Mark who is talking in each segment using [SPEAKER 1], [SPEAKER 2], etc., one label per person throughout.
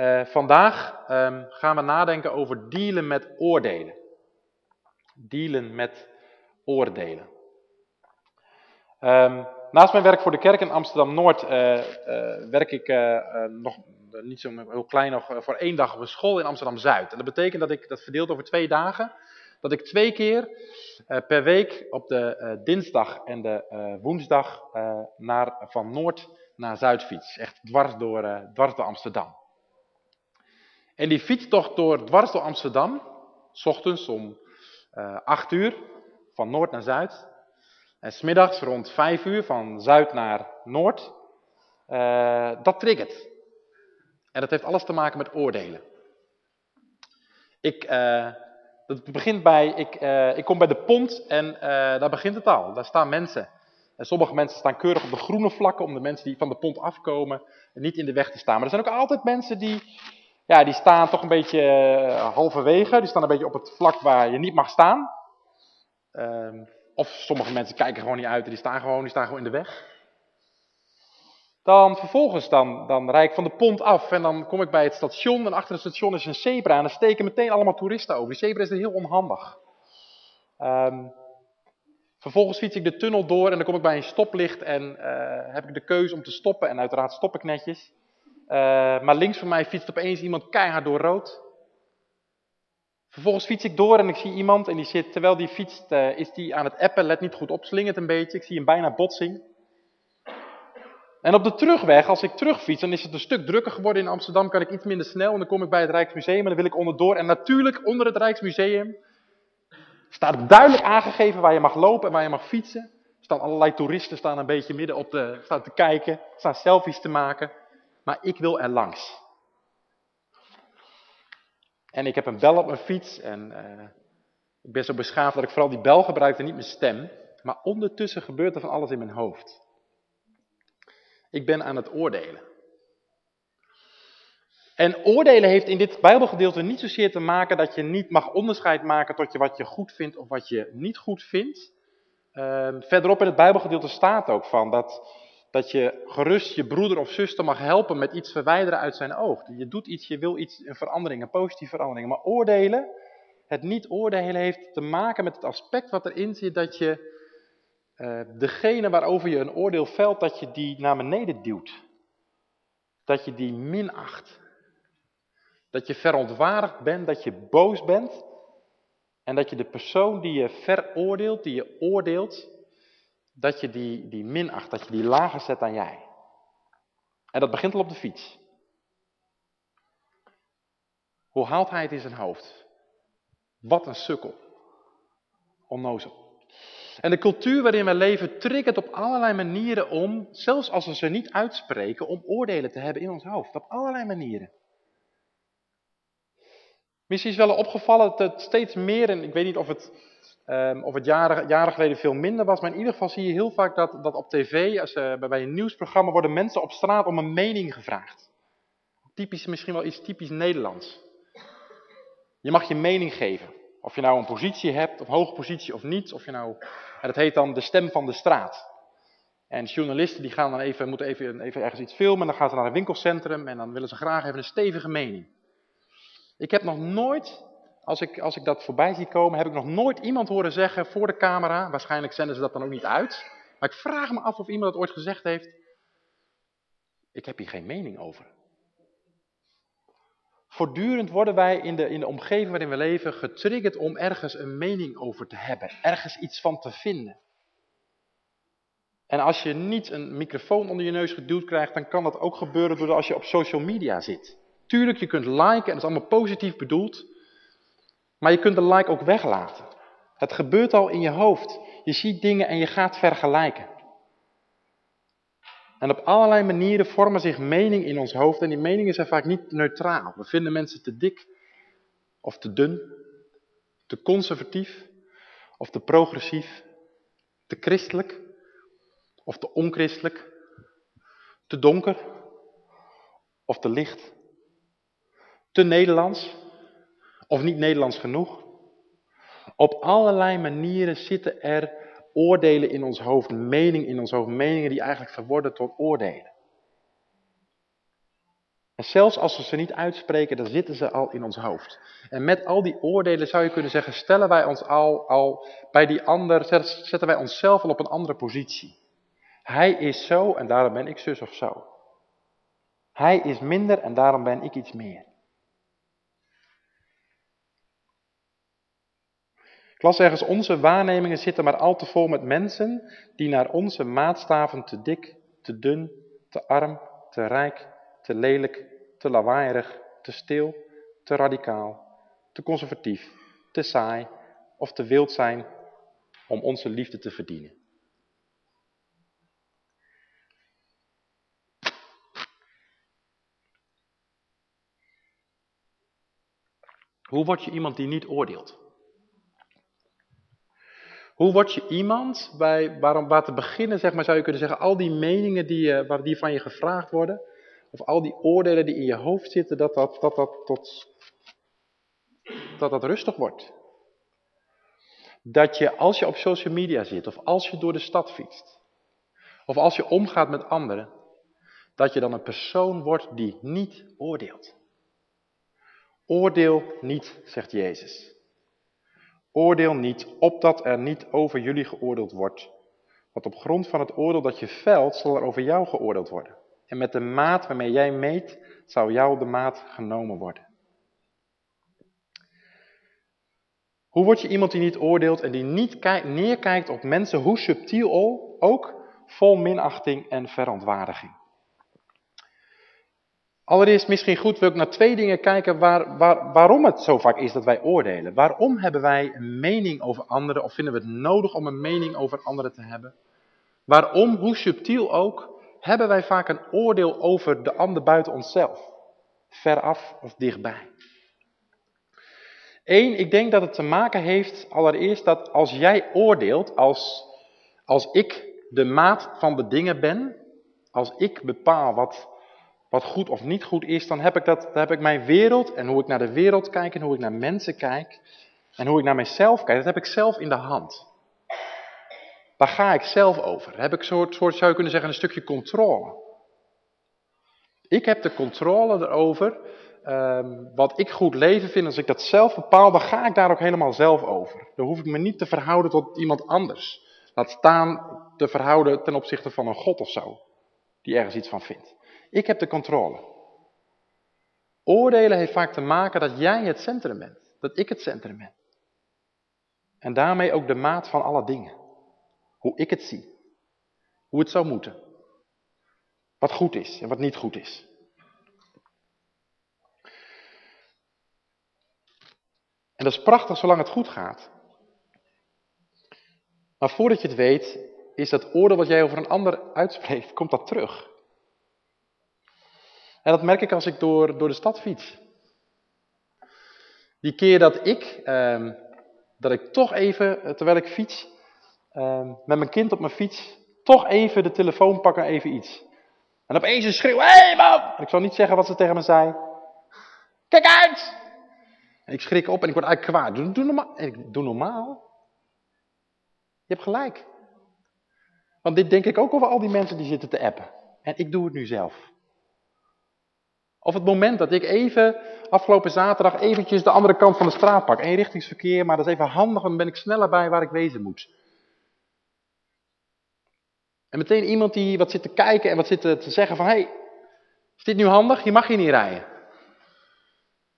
[SPEAKER 1] Uh, vandaag um, gaan we nadenken over dealen met oordelen. Dealen met oordelen. Um, naast mijn werk voor de kerk in Amsterdam-Noord uh, uh, werk ik nog niet zo heel klein nog voor één dag op een school in Amsterdam-Zuid. En dat betekent dat ik dat verdeeld over twee dagen, dat ik twee keer per week op de dinsdag en de woensdag naar, van Noord naar Zuid fiets. Echt dwars door, dwars door Amsterdam. En die fietstocht door dwars door Amsterdam, s ochtends om uh, 8 uur, van noord naar zuid. En smiddags rond 5 uur, van zuid naar noord. Uh, dat triggert. En dat heeft alles te maken met oordelen. Ik, uh, dat begint bij, ik, ik kom bij de pont en daar begint het al. Daar staan mensen. En sommige mensen staan keurig op de groene vlakken om de mensen die van de pont afkomen niet in de weg te staan. Maar er zijn ook altijd mensen die ja, die staan toch een beetje uh, halverwege. Die staan een beetje op het vlak waar je niet mag staan. Uh, of sommige mensen kijken gewoon niet uit en die staan gewoon, die staan gewoon in de weg. Dan vervolgens dan, dan rijd ik van de pont af en dan kom ik bij het station. En achter het station is een zebra en dan steken meteen allemaal toeristen over. Die zebra is heel onhandig. Um, vervolgens fiets ik de tunnel door en dan kom ik bij een stoplicht en uh, heb ik de keuze om te stoppen. En uiteraard stop ik netjes. Uh, maar links van mij fietst opeens iemand keihard door rood. Vervolgens fiets ik door en ik zie iemand en die zit, terwijl die fietst, uh, is die aan het appen, let niet goed op, slingert een beetje. Ik zie hem bijna botsing. En op de terugweg, als ik terugfiets, dan is het een stuk drukker geworden in Amsterdam, kan ik iets minder snel en dan kom ik bij het Rijksmuseum en dan wil ik onderdoor. En natuurlijk onder het Rijksmuseum staat duidelijk aangegeven waar je mag lopen en waar je mag fietsen. Er staan allerlei toeristen staan een beetje midden op de, staan te kijken, staan selfies te maken maar ik wil er langs. En ik heb een bel op mijn fiets en uh, ik ben zo beschaafd dat ik vooral die bel gebruik en niet mijn stem. Maar ondertussen gebeurt er van alles in mijn hoofd. Ik ben aan het oordelen. En oordelen heeft in dit Bijbelgedeelte niet zozeer te maken dat je niet mag onderscheid maken tot je wat je goed vindt of wat je niet goed vindt. Uh, verderop in het Bijbelgedeelte staat ook van dat dat je gerust je broeder of zuster mag helpen met iets verwijderen uit zijn oog. Je doet iets, je wil iets, een verandering, een positieve verandering. Maar oordelen, het niet oordelen heeft te maken met het aspect wat erin zit dat je uh, degene waarover je een oordeel velt, dat je die naar beneden duwt. Dat je die minacht. Dat je verontwaardigd bent, dat je boos bent. En dat je de persoon die je veroordeelt, die je oordeelt, dat je die, die minacht, dat je die lager zet dan jij. En dat begint al op de fiets. Hoe haalt hij het in zijn hoofd? Wat een sukkel. Onnozel. En de cultuur waarin we leven triggert op allerlei manieren om, zelfs als we ze niet uitspreken, om oordelen te hebben in ons hoofd. Op allerlei manieren. Misschien is wel opgevallen dat steeds meer, en ik weet niet of het Um, of het jaren, geleden veel minder was. Maar in ieder geval zie je heel vaak dat, dat op tv, als, uh, bij een nieuwsprogramma, worden mensen op straat om een mening gevraagd. Typisch, misschien wel iets typisch Nederlands. Je mag je mening geven. Of je nou een positie hebt, of hoge positie of niet. Of je nou, dat heet dan de stem van de straat. En journalisten die gaan dan even, moeten even, even ergens iets filmen. Dan gaan ze naar een winkelcentrum en dan willen ze graag even een stevige mening. Ik heb nog nooit als ik, als ik dat voorbij zie komen, heb ik nog nooit iemand horen zeggen voor de camera, waarschijnlijk zenden ze dat dan ook niet uit, maar ik vraag me af of iemand dat ooit gezegd heeft, ik heb hier geen mening over. Voortdurend worden wij in de, in de omgeving waarin we leven getriggerd om ergens een mening over te hebben, ergens iets van te vinden. En als je niet een microfoon onder je neus geduwd krijgt, dan kan dat ook gebeuren doordat als je op social media zit. Tuurlijk, je kunt liken en dat is allemaal positief bedoeld, maar je kunt de like ook weglaten. Het gebeurt al in je hoofd. Je ziet dingen en je gaat vergelijken. En op allerlei manieren vormen zich meningen in ons hoofd en die meningen zijn vaak niet neutraal. We vinden mensen te dik of te dun, te conservatief of te progressief, te christelijk of te onchristelijk, te donker of te licht, te Nederlands of niet Nederlands genoeg. Op allerlei manieren zitten er oordelen in ons hoofd, meningen in ons hoofd, meningen die eigenlijk verworden tot oordelen. En zelfs als we ze niet uitspreken, dan zitten ze al in ons hoofd. En met al die oordelen zou je kunnen zeggen, stellen wij ons al, al bij die ander, zetten wij onszelf al op een andere positie. Hij is zo en daarom ben ik zus of zo. Hij is minder en daarom ben ik iets meer. Ik las ergens, onze waarnemingen zitten maar al te vol met mensen die naar onze maatstaven te dik, te dun, te arm, te rijk, te lelijk, te lawaaierig, te stil, te radicaal, te conservatief, te saai of te wild zijn om onze liefde te verdienen. Hoe word je iemand die niet oordeelt? Hoe word je iemand, bij, waarom, waar te beginnen zeg maar, zou je kunnen zeggen, al die meningen die, waar die van je gevraagd worden, of al die oordelen die in je hoofd zitten, dat dat, dat, dat, tot, dat dat rustig wordt. Dat je als je op social media zit, of als je door de stad fietst, of als je omgaat met anderen, dat je dan een persoon wordt die niet oordeelt. Oordeel niet, zegt Jezus. Oordeel niet, opdat er niet over jullie geoordeeld wordt. Want op grond van het oordeel dat je velt, zal er over jou geoordeeld worden. En met de maat waarmee jij meet, zou jou de maat genomen worden. Hoe word je iemand die niet oordeelt en die niet neerkijkt op mensen, hoe subtiel ook, vol minachting en verontwaardiging? Allereerst misschien goed wil ik naar twee dingen kijken waar, waar, waarom het zo vaak is dat wij oordelen. Waarom hebben wij een mening over anderen of vinden we het nodig om een mening over anderen te hebben? Waarom, hoe subtiel ook, hebben wij vaak een oordeel over de ander buiten onszelf. Veraf of dichtbij. Eén, ik denk dat het te maken heeft allereerst dat als jij oordeelt, als, als ik de maat van de dingen ben, als ik bepaal wat, wat goed of niet goed is, dan heb, ik dat, dan heb ik mijn wereld en hoe ik naar de wereld kijk en hoe ik naar mensen kijk en hoe ik naar mezelf kijk, dat heb ik zelf in de hand. Daar ga ik zelf over. Heb ik soort, soort, zou je kunnen zeggen, een stukje controle. Ik heb de controle erover. Um, wat ik goed leven vind, als ik dat zelf bepaal, dan ga ik daar ook helemaal zelf over. Dan hoef ik me niet te verhouden tot iemand anders. Laat staan te verhouden ten opzichte van een God of zo. Die ergens iets van vindt. Ik heb de controle. Oordelen heeft vaak te maken dat jij het centrum bent. Dat ik het centrum ben. En daarmee ook de maat van alle dingen. Hoe ik het zie. Hoe het zou moeten. Wat goed is en wat niet goed is. En dat is prachtig zolang het goed gaat. Maar voordat je het weet, is dat oordeel wat jij over een ander uitspreekt, komt dat terug. En dat merk ik als ik door, door de stad fiets. Die keer dat ik, eh, dat ik toch even, eh, terwijl ik fiets, uh, met mijn kind op mijn fiets, toch even de telefoon pakken, even iets. En opeens een schreeuw, hé hey, man! ik zal niet zeggen wat ze tegen me zei. Kijk uit! En ik schrik op en ik word eigenlijk kwaad. Doe, doe, normaal. En ik doe normaal. Je hebt gelijk. Want dit denk ik ook over al die mensen die zitten te appen. En ik doe het nu zelf. Of het moment dat ik even, afgelopen zaterdag, eventjes de andere kant van de straat pak. Eenrichtingsverkeer, maar dat is even handig, dan ben ik sneller bij waar ik wezen moet. En meteen iemand die wat zit te kijken en wat zit te zeggen van, hé, hey, is dit nu handig? Je mag hier niet rijden.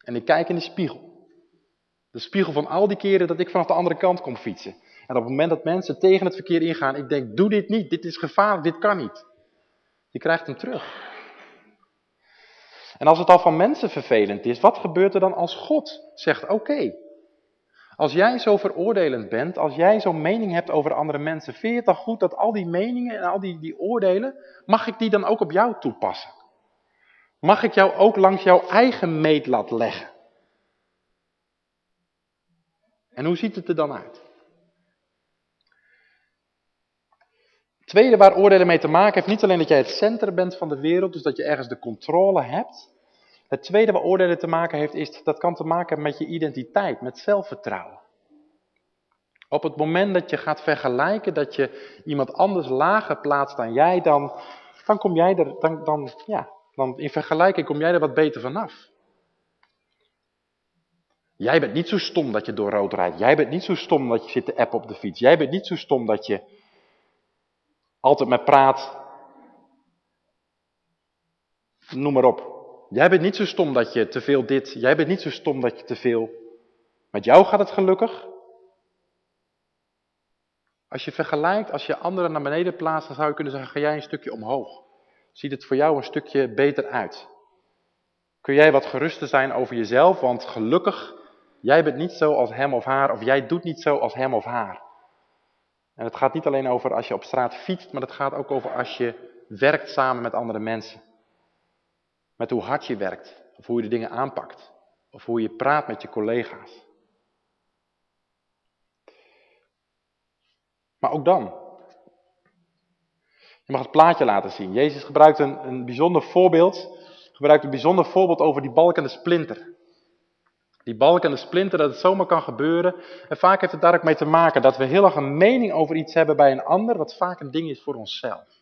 [SPEAKER 1] En ik kijk in de spiegel. De spiegel van al die keren dat ik vanaf de andere kant kom fietsen. En op het moment dat mensen tegen het verkeer ingaan, ik denk, doe dit niet, dit is gevaarlijk, dit kan niet. Je krijgt hem terug. En als het al van mensen vervelend is, wat gebeurt er dan als God zegt, oké, als jij zo veroordelend bent, als jij zo'n mening hebt over andere mensen, vind je het dan goed dat al die meningen en al die, die oordelen, mag ik die dan ook op jou toepassen? Mag ik jou ook langs jouw eigen meetlat leggen? En hoe ziet het er dan uit? Tweede waar oordelen mee te maken heeft, niet alleen dat jij het centrum bent van de wereld, dus dat je ergens de controle hebt. Het tweede waar oordelen te maken heeft, is dat kan te maken met je identiteit, met zelfvertrouwen. Op het moment dat je gaat vergelijken, dat je iemand anders lager plaatst dan jij, dan, dan kom jij er, dan, dan, ja, Want in vergelijking kom jij er wat beter vanaf. Jij bent niet zo stom dat je door rood rijdt. Jij bent niet zo stom dat je zit te appen op de fiets. Jij bent niet zo stom dat je altijd met praat. Noem maar op. Jij bent niet zo stom dat je te veel dit. Jij bent niet zo stom dat je te veel. Met jou gaat het gelukkig. Als je vergelijkt, als je anderen naar beneden plaatst, dan zou je kunnen zeggen, ga jij een stukje omhoog. Ziet het voor jou een stukje beter uit. Kun jij wat geruster zijn over jezelf, want gelukkig, jij bent niet zo als hem of haar, of jij doet niet zo als hem of haar. En het gaat niet alleen over als je op straat fietst, maar het gaat ook over als je werkt samen met andere mensen. Met hoe hard je werkt, of hoe je de dingen aanpakt, of hoe je praat met je collega's. Maar ook dan. Je mag het plaatje laten zien. Jezus gebruikt een, een bijzonder voorbeeld. Gebruikt een bijzonder voorbeeld over die balk en de splinter. Die balk en de splinter, dat het zomaar kan gebeuren. En vaak heeft het daar ook mee te maken dat we heel erg een mening over iets hebben bij een ander, wat vaak een ding is voor onszelf.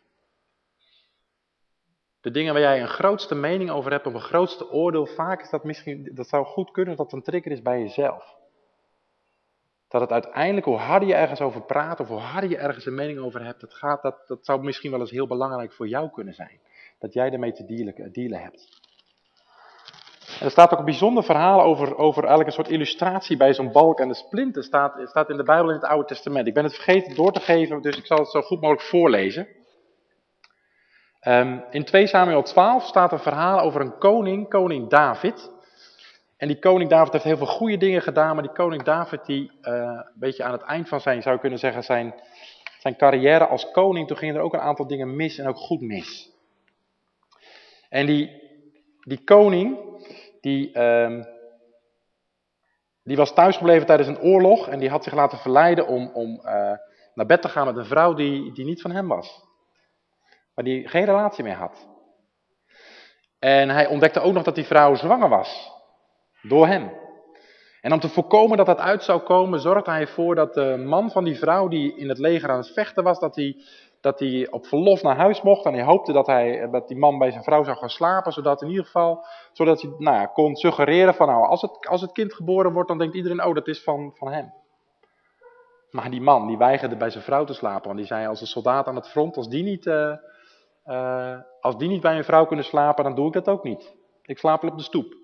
[SPEAKER 1] De dingen waar jij een grootste mening over hebt, of een grootste oordeel, vaak is dat misschien, dat zou goed kunnen dat een trigger is bij jezelf. Dat het uiteindelijk, hoe harder je ergens over praat, of hoe harder je ergens een mening over hebt, dat, gaat, dat, dat zou misschien wel eens heel belangrijk voor jou kunnen zijn. Dat jij ermee te dealen, dealen hebt. Er staat ook een bijzonder verhaal over, over eigenlijk een soort illustratie bij zo'n balk en de splinter. Staat, staat in de Bijbel in het Oude Testament. Ik ben het vergeten door te geven, dus ik zal het zo goed mogelijk voorlezen. Um, in 2 Samuel 12 staat een verhaal over een koning, koning David. En die koning David heeft heel veel goede dingen gedaan, maar die koning David, die uh, een beetje aan het eind van zijn, zou kunnen zeggen, zijn, zijn carrière als koning, toen gingen er ook een aantal dingen mis en ook goed mis. En die, die koning, die, uh, die was thuisgebleven tijdens een oorlog en die had zich laten verleiden om, om uh, naar bed te gaan met een vrouw die, die niet van hem was. Waar die geen relatie mee had. En hij ontdekte ook nog dat die vrouw zwanger was. Door hem. En om te voorkomen dat dat uit zou komen, zorgde hij ervoor dat de man van die vrouw die in het leger aan het vechten was, dat hij, dat hij op verlof naar huis mocht. En hij hoopte dat, hij, dat die man bij zijn vrouw zou gaan slapen, zodat in ieder geval, zodat hij nou kon suggereren van nou, als het, als het kind geboren wordt, dan denkt iedereen, oh dat is van, van hem. Maar die man, die weigerde bij zijn vrouw te slapen, want die zei als een soldaat aan het front, als die niet, uh, uh, als die niet bij een vrouw kunnen slapen, dan doe ik dat ook niet. Ik slaap op de stoep.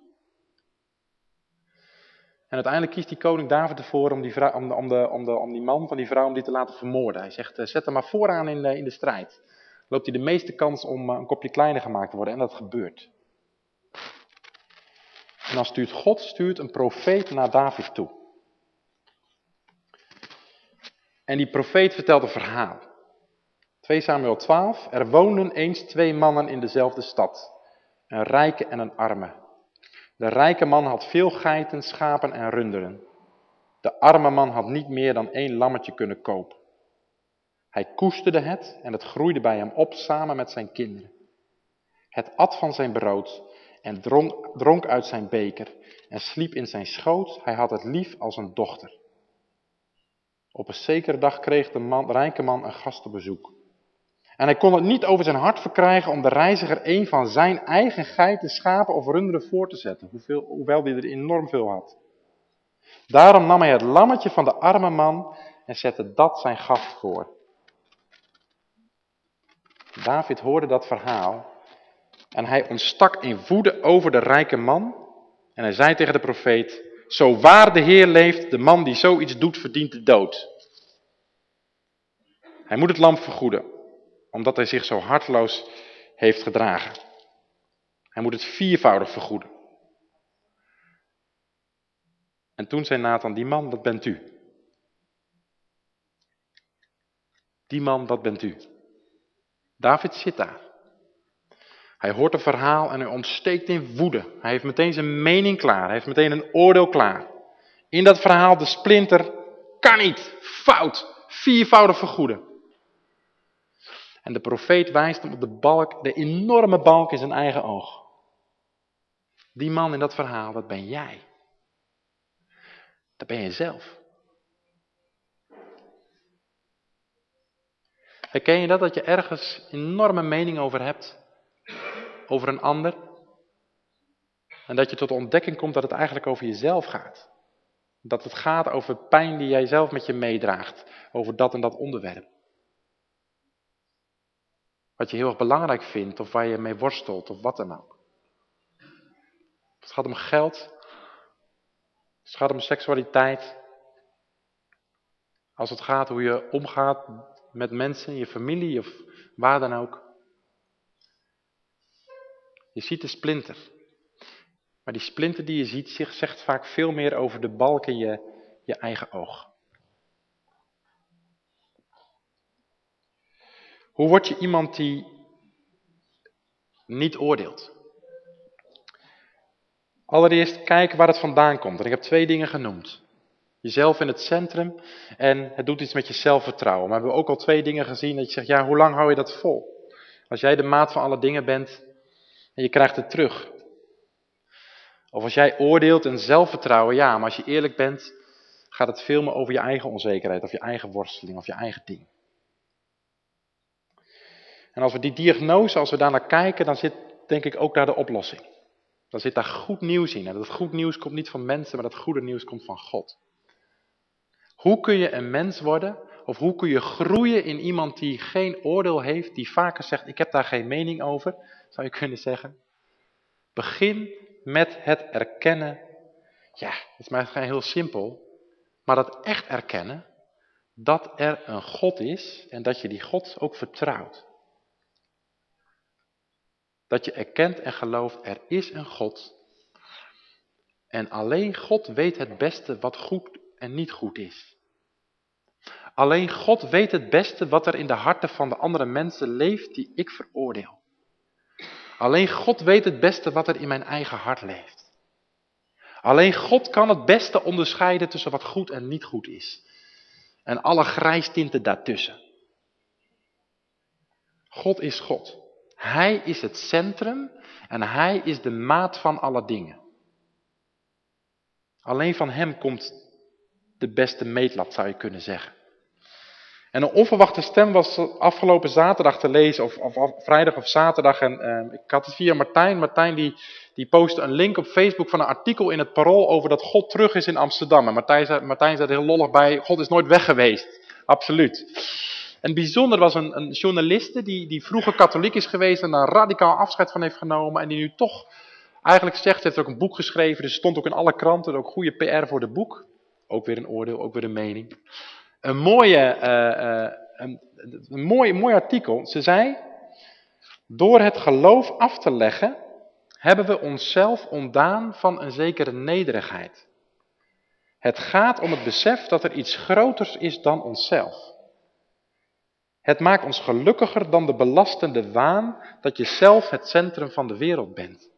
[SPEAKER 1] En uiteindelijk kiest die koning David ervoor om die, vrouw, om, de, om, de, om, de, om die man van die vrouw om die te laten vermoorden. Hij zegt, eh, zet hem maar vooraan in de, in de strijd. Loopt hij de meeste kans om eh, een kopje kleiner gemaakt te worden. En dat gebeurt. En dan stuurt God stuurt een profeet naar David toe. En die profeet vertelt een verhaal. 2 Samuel 12. Er woonden eens twee mannen in dezelfde stad. Een rijke en een arme. De rijke man had veel geiten, schapen en runderen. De arme man had niet meer dan één lammetje kunnen kopen. Hij koesterde het en het groeide bij hem op samen met zijn kinderen. Het at van zijn brood en dronk, uit zijn beker en sliep in zijn schoot. Hij had het lief als een dochter. Op een zekere dag kreeg de rijke man een gastenbezoek. En hij kon het niet over zijn hart verkrijgen om de reiziger een van zijn eigen geiten, schapen of runderen voor te zetten, hoewel hij er enorm veel had. Daarom nam hij het lammetje van de arme man en zette dat zijn gast voor. David hoorde dat verhaal en hij ontstak in woede over de rijke man en hij zei tegen de profeet, zo waar de Heer leeft, de man die zoiets doet verdient de dood. Hij moet het lam vergoeden omdat hij zich zo hartloos heeft gedragen. Hij moet het viervoudig vergoeden. En toen zei Nathan, die man, dat bent u. Die man, dat bent u. David zit daar. Hij hoort een verhaal en hij ontsteekt in woede. Hij heeft meteen zijn mening klaar. Hij heeft meteen een oordeel klaar. In dat verhaal de splinter kan niet, fout, viervoudig vergoeden. En de profeet wijst hem op de balk, de enorme balk in zijn eigen oog. Die man in dat verhaal, dat ben jij. Dat ben je zelf. Herken je dat, dat je ergens enorme mening over hebt? over een ander. En dat je tot de ontdekking komt dat het eigenlijk over jezelf gaat. Dat het gaat over pijn die jij zelf met je meedraagt. Over dat en dat onderwerp. Wat je heel erg belangrijk vindt of waar je mee worstelt of wat dan ook. Het gaat om geld. Het gaat om seksualiteit. Als het gaat hoe je omgaat met mensen, je familie of waar dan ook. Je ziet de splinter. Maar die splinter die je ziet, zegt vaak veel meer over de balk in je, je eigen oog. Hoe word je iemand die niet oordeelt? Allereerst kijken waar het vandaan komt. En ik heb twee dingen genoemd. Jezelf in het centrum en het doet iets met je zelfvertrouwen. Maar we hebben ook al twee dingen gezien dat je zegt, ja, hoe lang hou je dat vol? Als jij de maat van alle dingen bent en je krijgt het terug. Of als jij oordeelt en zelfvertrouwen, ja, maar als je eerlijk bent, gaat het veel meer over je eigen onzekerheid of je eigen worsteling of je eigen ding. En als we die diagnose, als we daar naar kijken, dan zit denk ik ook daar de oplossing. Dan zit daar goed nieuws in. En dat goed nieuws komt niet van mensen, maar dat goede nieuws komt van God. Hoe kun je een mens worden, of hoe kun je groeien in iemand die geen oordeel heeft, die vaker zegt, ik heb daar geen mening over, zou je kunnen zeggen. Begin met het erkennen, ja, het is maar heel simpel, maar dat echt erkennen, dat er een God is en dat je die God ook vertrouwt. Dat je erkent en gelooft, er is een God. En alleen God weet het beste wat goed en niet goed is. Alleen God weet het beste wat er in de harten van de andere mensen leeft die ik veroordeel. Alleen God weet het beste wat er in mijn eigen hart leeft. Alleen God kan het beste onderscheiden tussen wat goed en niet goed is. En alle grijstinten daartussen. God is God. Hij is het centrum en hij is de maat van alle dingen. Alleen van hem komt de beste meetlat zou je kunnen zeggen. En een onverwachte stem was afgelopen zaterdag te lezen, of, of, vrijdag of zaterdag. En uh, ik had het via Martijn. Martijn die, die postte een link op Facebook van een artikel in het Parool over dat God terug is in Amsterdam. En Martijn zei, Martijn zei heel lollig bij, God is nooit weg geweest. Absoluut. En bijzonder was een, een journaliste die, die vroeger katholiek is geweest en daar radicaal afscheid van heeft genomen. En die nu toch eigenlijk zegt, heeft ook een boek geschreven. Dus stond ook in alle kranten, ook goede PR voor de boek. Ook weer een oordeel, ook weer een mening een, mooie, uh, een, een mooi, mooi artikel. Ze zei, door het geloof af te leggen, hebben we onszelf ontdaan van een zekere nederigheid. Het gaat om het besef dat er iets groters is dan onszelf. Het maakt ons gelukkiger dan de belastende waan dat je zelf het centrum van de wereld bent.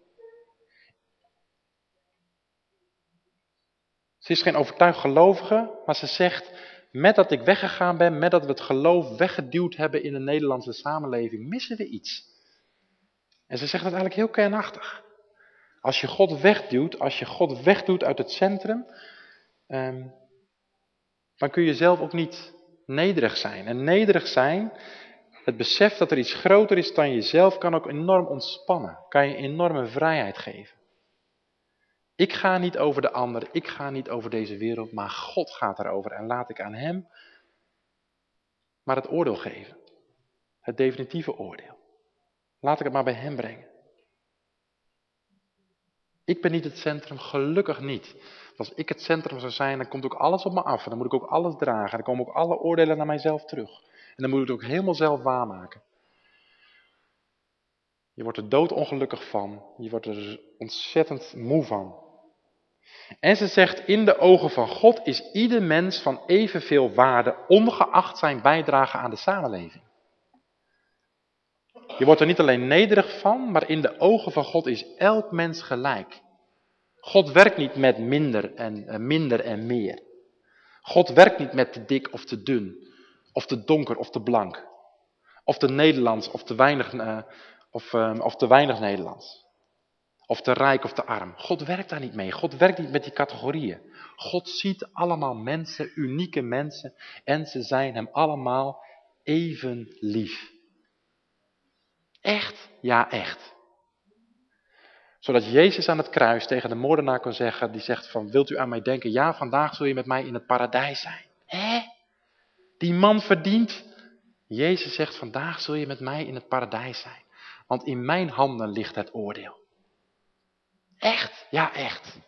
[SPEAKER 1] Ze is geen overtuigd gelovige, maar ze zegt, met dat ik weggegaan ben, met dat we het geloof weggeduwd hebben in de Nederlandse samenleving, missen we iets. En ze zegt dat eigenlijk heel kernachtig. Als je God wegduwt, als je God wegdoet uit het centrum, ehm, dan kun je zelf ook niet nederig zijn. En nederig zijn, het besef dat er iets groter is dan jezelf, kan ook enorm ontspannen. Kan je enorme vrijheid geven. Ik ga niet over de ander, ik ga niet over deze wereld, maar God gaat erover. En laat ik aan hem maar het oordeel geven. Het definitieve oordeel. Laat ik het maar bij hem brengen. Ik ben niet het centrum, gelukkig niet. Als ik het centrum zou zijn, dan komt ook alles op me af. En dan moet ik ook alles dragen. Dan komen ook alle oordelen naar mijzelf terug. En dan moet ik het ook helemaal zelf waarmaken. Je wordt er doodongelukkig van. Je wordt er ontzettend moe van. En ze zegt, in de ogen van God is ieder mens van evenveel waarde, ongeacht zijn bijdrage aan de samenleving. Je wordt er niet alleen nederig van, maar in de ogen van God is elk mens gelijk. God werkt niet met minder en, eh, minder en meer. God werkt niet met te dik of te dun, of te donker of te blank, of te Nederlands of te weinig, uh, of, uh, of te weinig Nederlands. Of te rijk of te arm. God werkt daar niet mee. God werkt niet met die categorieën. God ziet allemaal mensen, unieke mensen. En ze zijn hem allemaal even lief. Echt? Ja, echt. Zodat Jezus aan het kruis tegen de moordenaar kon zeggen, die zegt van, wilt u aan mij denken? Ja, vandaag zul je met mij in het paradijs zijn. Hè? Die man verdient. Jezus zegt, vandaag zul je met mij in het paradijs zijn. Want in mijn handen ligt het oordeel. Echt? Ja, echt.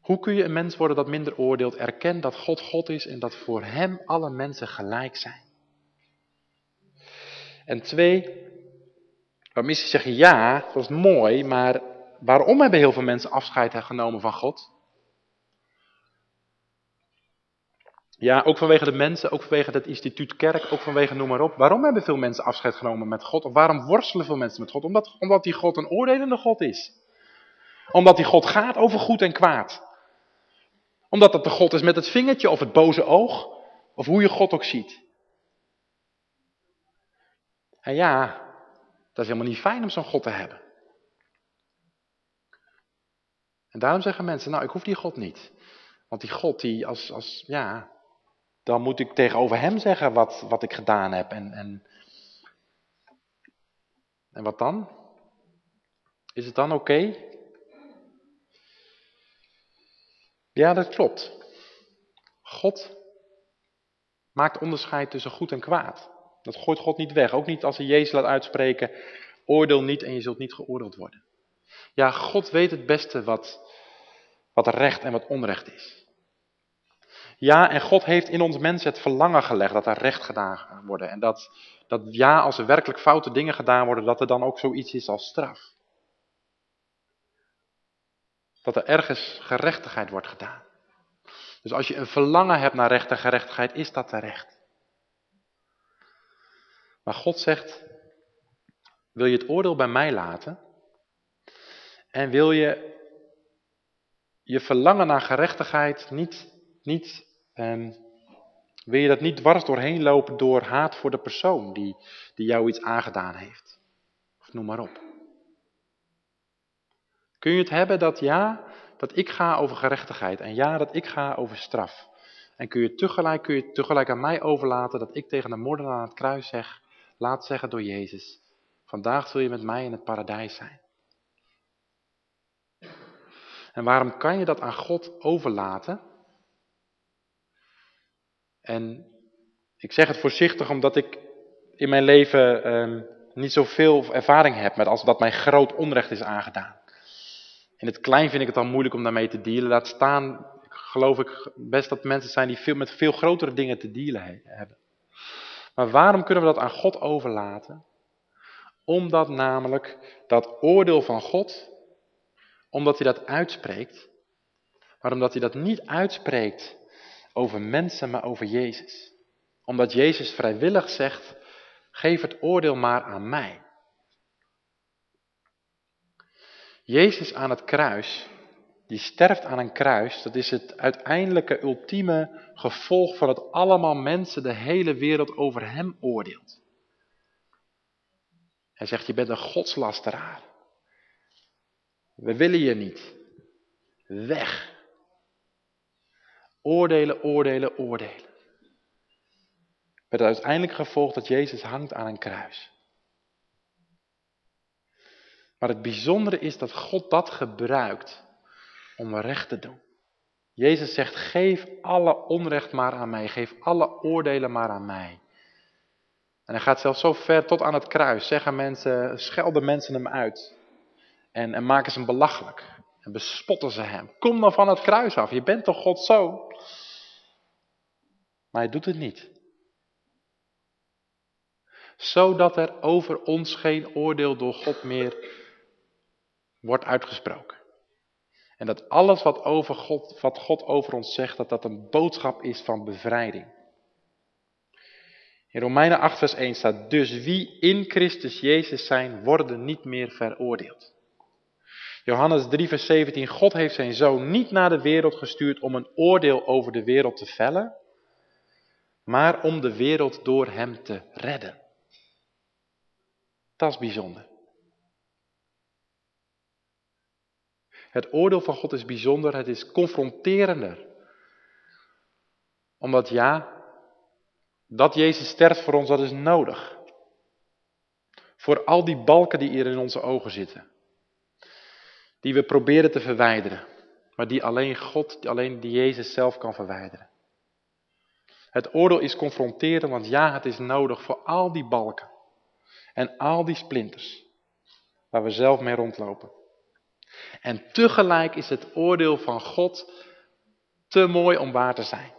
[SPEAKER 1] Hoe kun je een mens worden dat minder oordeelt? Erken dat God God is en dat voor hem alle mensen gelijk zijn. En twee, waar misschien zeggen ja, dat is mooi, maar waarom hebben heel veel mensen afscheid genomen van God? Ja, ook vanwege de mensen, ook vanwege het instituut kerk, ook vanwege noem maar op. Waarom hebben veel mensen afscheid genomen met God? Of waarom worstelen veel mensen met God? Omdat, omdat die God een oordelende God is. Omdat die God gaat over goed en kwaad. Omdat het de God is met het vingertje of het boze oog. Of hoe je God ook ziet. En ja, dat is helemaal niet fijn om zo'n God te hebben. En daarom zeggen mensen, nou ik hoef die God niet. Want die God, die als, als ja, dan moet ik tegenover hem zeggen wat, wat ik gedaan heb. En, en, en wat dan? Is het dan oké? Ja, dat klopt. God maakt onderscheid tussen goed en kwaad. Dat gooit God niet weg. Ook niet als hij Jezus laat uitspreken, oordeel niet en je zult niet geoordeeld worden. Ja, God weet het beste wat, wat recht en wat onrecht is. Ja, en God heeft in ons mens het verlangen gelegd dat er recht gedaan wordt. En dat, dat ja, als er werkelijk foute dingen gedaan worden, dat er dan ook zoiets is als straf. Dat er ergens gerechtigheid wordt gedaan. Dus als je een verlangen hebt naar recht en gerechtigheid, is dat terecht. Maar God zegt, wil je het oordeel bij mij laten? En wil je je verlangen naar gerechtigheid niet, niet um, wil je dat niet dwars doorheen lopen door haat voor de persoon die, die jou iets aangedaan heeft? Of noem maar op. Kun je het hebben dat ja, dat ik ga over gerechtigheid en ja, dat ik ga over straf. En kun je tegelijk, kun je tegelijk aan mij overlaten dat ik tegen de moordenaar aan het kruis zeg, laat zeggen door Jezus, vandaag zul je met mij in het paradijs zijn. En waarom kan je dat aan God overlaten? En ik zeg het voorzichtig omdat ik in mijn leven um, niet zoveel ervaring heb met als dat mij groot onrecht is aangedaan. In het klein vind ik het al moeilijk om daarmee te dealen. Laat staan, geloof ik best dat mensen zijn die veel, met veel grotere dingen te dealen hebben. Maar waarom kunnen we dat aan God overlaten? Omdat namelijk dat oordeel van God, omdat hij dat uitspreekt, maar omdat hij dat niet uitspreekt over mensen, maar over Jezus. Omdat Jezus vrijwillig zegt, geef het oordeel maar aan mij. Jezus aan het kruis, die sterft aan een kruis, dat is het uiteindelijke ultieme gevolg van het allemaal mensen de hele wereld over hem oordeelt. Hij zegt, je bent een godslasteraar. We willen je niet. Weg. Oordelen, oordelen, oordelen. Met het uiteindelijk gevolg dat Jezus hangt aan een kruis. Maar het bijzondere is dat God dat gebruikt om recht te doen. Jezus zegt, geef alle onrecht maar aan mij, geef alle oordelen maar aan mij. En hij gaat zelfs zo ver tot aan het kruis, zeggen mensen, schelden mensen hem uit. En, en maken ze hem belachelijk. En bespotten ze hem. Kom dan van het kruis af, je bent toch God zo? Maar hij doet het niet. Zodat er over ons geen oordeel door God meer wordt uitgesproken. En dat alles wat, over God, wat God over ons zegt, dat dat een boodschap is van bevrijding. In Romeinen 8 vers 1 staat, dus wie in Christus Jezus zijn, worden niet meer veroordeeld. Johannes 3 vers 17, God heeft zijn zoon niet naar de wereld gestuurd om een oordeel over de wereld te vellen, maar om de wereld door hem te redden. Dat is bijzonder. Het oordeel van God is bijzonder, het is confronterender. Omdat ja, dat Jezus sterft voor ons, dat is nodig. Voor al die balken die hier in onze ogen zitten. Die we proberen te verwijderen. Maar die alleen God, alleen die Jezus zelf kan verwijderen. Het oordeel is confronterend, want ja, het is nodig voor al die balken. En al die splinters. Waar we zelf mee rondlopen. En tegelijk is het oordeel van God te mooi om waar te zijn.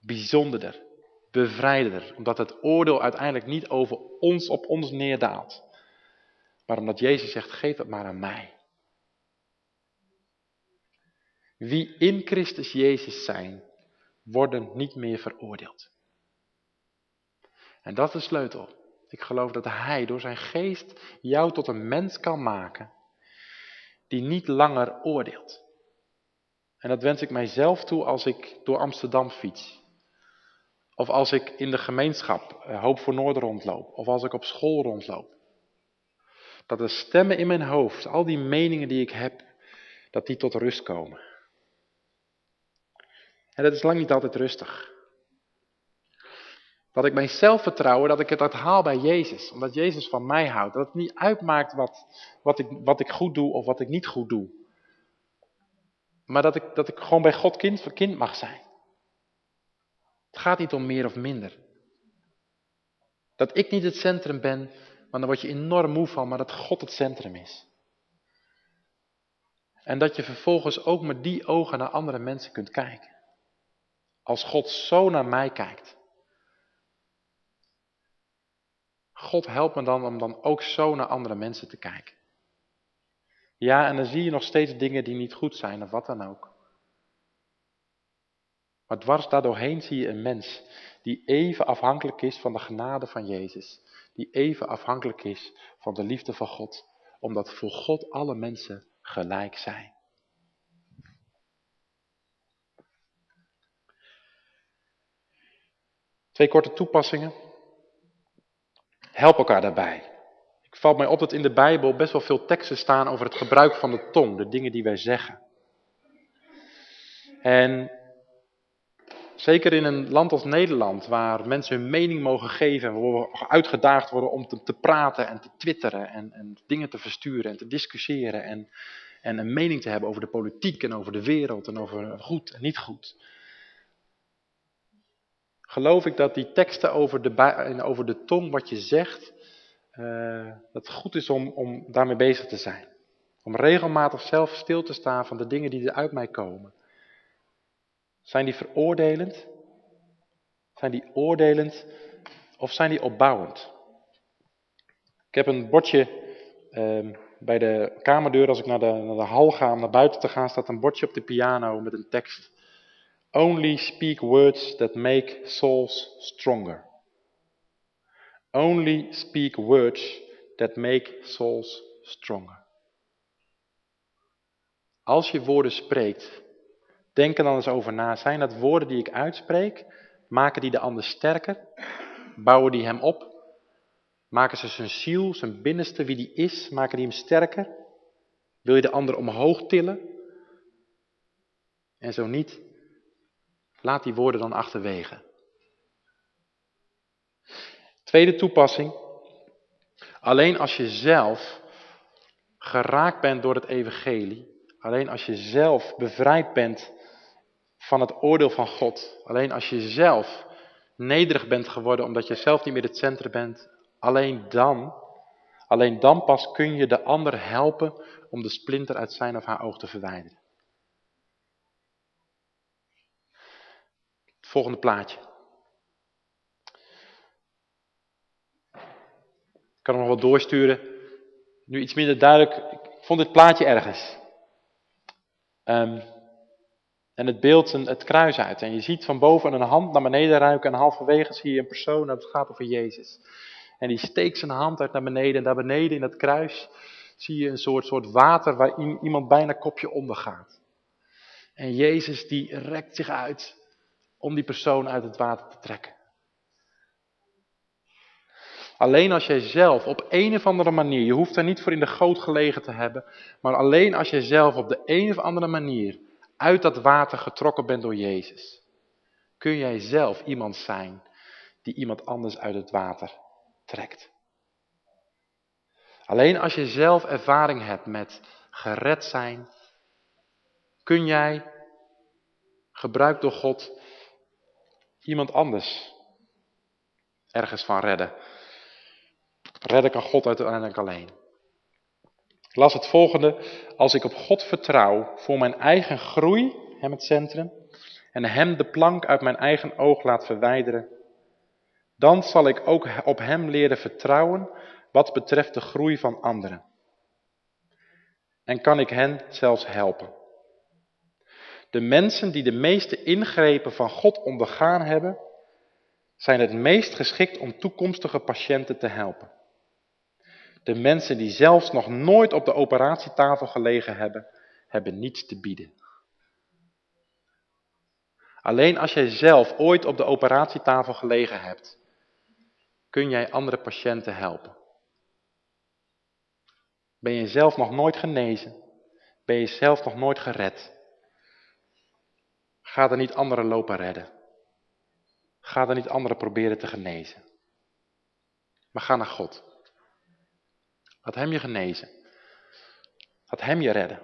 [SPEAKER 1] Bijzonderder, bevrijder, omdat het oordeel uiteindelijk niet over ons op ons neerdaalt. Maar omdat Jezus zegt, geef het maar aan mij. Wie in Christus Jezus zijn, worden niet meer veroordeeld. En dat is de sleutel. Ik geloof dat Hij door zijn geest jou tot een mens kan maken die niet langer oordeelt. En dat wens ik mijzelf toe als ik door Amsterdam fiets. Of als ik in de gemeenschap eh, Hoop voor Noord rondloop. Of als ik op school rondloop. Dat de stemmen in mijn hoofd, al die meningen die ik heb, dat die tot rust komen. En dat is lang niet altijd rustig. Dat ik mijn zelfvertrouwen, dat ik het haal bij Jezus. Omdat Jezus van mij houdt. Dat het niet uitmaakt wat, wat, ik, wat ik goed doe of wat ik niet goed doe. Maar dat ik, dat ik gewoon bij God kind, kind mag zijn. Het gaat niet om meer of minder. Dat ik niet het centrum ben, want dan word je enorm moe van, maar dat God het centrum is. En dat je vervolgens ook met die ogen naar andere mensen kunt kijken. Als God zo naar mij kijkt. God helpt me dan om dan ook zo naar andere mensen te kijken. Ja, en dan zie je nog steeds dingen die niet goed zijn of wat dan ook. Maar dwars daardoorheen zie je een mens die even afhankelijk is van de genade van Jezus. Die even afhankelijk is van de liefde van God. Omdat voor God alle mensen gelijk zijn. Twee korte toepassingen. Help elkaar daarbij. Ik valt mij op dat in de Bijbel best wel veel teksten staan over het gebruik van de tong, de dingen die wij zeggen. En zeker in een land als Nederland, waar mensen hun mening mogen geven en we uitgedaagd worden om te, te praten en te twitteren en, en, dingen te versturen en te discussiëren en, en een mening te hebben over de politiek en over de wereld en over goed en niet goed geloof ik dat die teksten over de, over de tong, wat je zegt, uh, dat het goed is om, om daarmee bezig te zijn. Om regelmatig zelf stil te staan van de dingen die er uit mij komen. Zijn die veroordelend? Zijn die oordelend? Of zijn die opbouwend? Ik heb een bordje uh, bij de kamerdeur, als ik naar de, naar de hal ga om naar buiten te gaan, staat een bordje op de piano met een tekst. Only speak words that make souls stronger. Only speak words that make souls stronger. Als je woorden spreekt, denk er dan eens over na. Zijn dat woorden die ik uitspreek? Maken die de ander sterker? Bouwen die hem op? Maken ze zijn ziel, zijn binnenste, wie die is, maken die hem sterker? Wil je de ander omhoog tillen? En zo niet, Laat die woorden dan achterwege. Tweede toepassing. Alleen als je zelf geraakt bent door het evangelie, alleen als je zelf bevrijd bent van het oordeel van God, alleen als je zelf nederig bent geworden omdat je zelf niet meer het centrum bent, alleen dan, alleen dan pas kun je de ander helpen om de splinter uit zijn of haar oog te verwijderen. Volgende plaatje. Ik kan hem nog wel doorsturen. Nu iets minder duidelijk. Ik vond dit plaatje ergens. Um, en het beeld het kruis uit. En je ziet van boven een hand naar beneden ruiken. En halverwege zie je een persoon. En het gaat over Jezus. En die steekt zijn hand uit naar beneden. En daar beneden in het kruis zie je een soort, soort water waar iemand bijna kopje onder gaat. En Jezus die rekt zich uit om die persoon uit het water te trekken. Alleen als jij zelf op een of andere manier, je hoeft er niet voor in de goot gelegen te hebben, maar alleen als jij zelf op de een of andere manier uit dat water getrokken bent door Jezus, kun jij zelf iemand zijn die iemand anders uit het water trekt. Alleen als je zelf ervaring hebt met gered zijn, kun jij, gebruikt door God, iemand anders ergens van redden. Redden kan God uiteindelijk alleen. Ik las het volgende. Als ik op God vertrouw voor mijn eigen groei, hem het centrum, en hem de plank uit mijn eigen oog laat verwijderen, dan zal ik ook op hem leren vertrouwen wat betreft de groei van anderen. En kan ik hen zelfs helpen. De mensen die de meeste ingrepen van God ondergaan hebben, zijn het meest geschikt om toekomstige patiënten te helpen. De mensen die zelfs nog nooit op de operatietafel gelegen hebben, hebben niets te bieden. Alleen als jij zelf ooit op de operatietafel gelegen hebt, kun jij andere patiënten helpen. Ben je zelf nog nooit genezen? Ben je zelf nog nooit gered? Ga er niet anderen lopen redden. Ga er niet anderen proberen te genezen. Maar ga naar God. Laat hem je genezen. Laat hem je redden.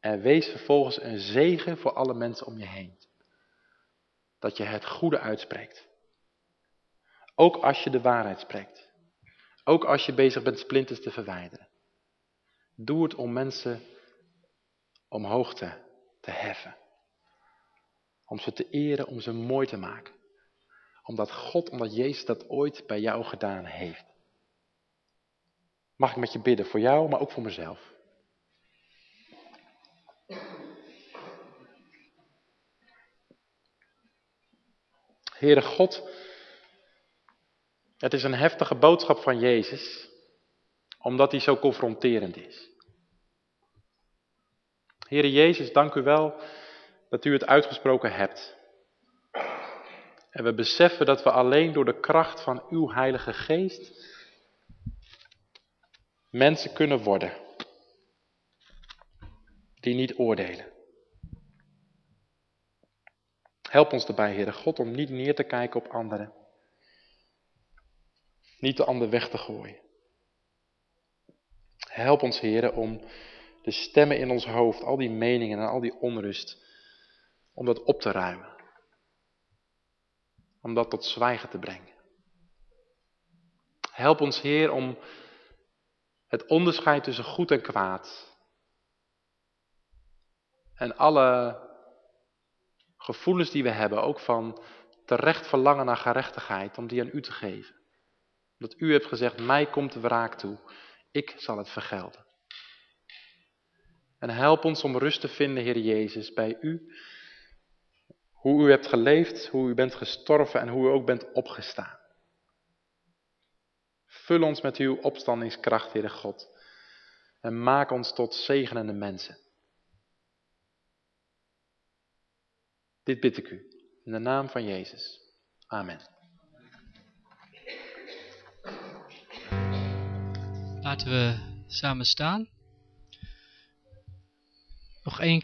[SPEAKER 1] En wees vervolgens een zegen voor alle mensen om je heen. Dat je het goede uitspreekt. Ook als je de waarheid spreekt. Ook als je bezig bent splinters te verwijderen. Doe het om mensen omhoog te, te heffen. Om ze te eren, om ze mooi te maken. Omdat God, omdat Jezus dat ooit bij jou gedaan heeft. Mag ik met je bidden voor jou, maar ook voor mezelf. Heere God, het is een heftige boodschap van Jezus, omdat hij zo confronterend is. Heere Jezus, dank u wel dat u het uitgesproken hebt. En we beseffen dat we alleen door de kracht van uw Heilige Geest mensen kunnen worden die niet oordelen. Help ons erbij, Heere God, om niet neer te kijken op anderen. Niet de ander weg te gooien. Help ons, Heere, om de stemmen in ons hoofd, al die meningen en al die onrust, om dat op te ruimen. Om dat tot zwijgen te brengen. Help ons, Heer, om het onderscheid tussen goed en kwaad en alle gevoelens die we hebben, ook van terecht verlangen naar gerechtigheid, om die aan u te geven. Dat u hebt gezegd, mij komt de wraak toe, ik zal het vergelden. En help ons om rust te vinden, Heer Jezus, bij u. Hoe u hebt geleefd, hoe u bent gestorven en hoe u ook bent opgestaan. Vul ons met uw opstandingskracht, Heere God. En maak ons tot zegenende mensen. Dit bid ik u, in de naam van Jezus. Amen.
[SPEAKER 2] Laten we samen staan. Nog één